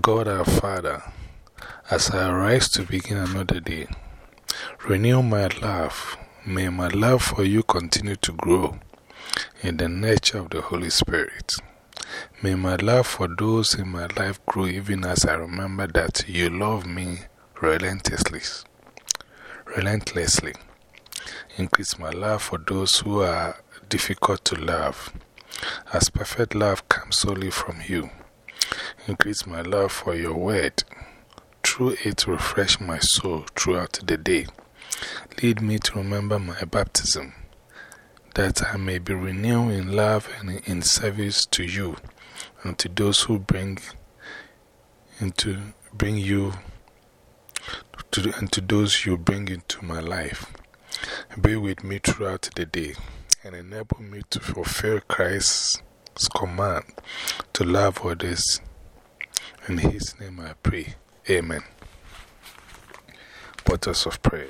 God our Father, as I arise to begin another day, renew my love. May my love for you continue to grow in the nature of the Holy Spirit. May my love for those in my life grow even as I remember that you love me relentlessly. Relentlessly. Increase my love for those who are difficult to love, as perfect love comes solely from you. Increase my love for your word. Through it, refresh my soul throughout the day. Lead me to remember my baptism, that I may be renewed in love and in service to you and to those who bring, into, bring you, to, and to those you bring into my life. Be with me throughout the day and enable me to fulfill Christ's command to love others. In His name I pray. Amen. Waters of Prayer.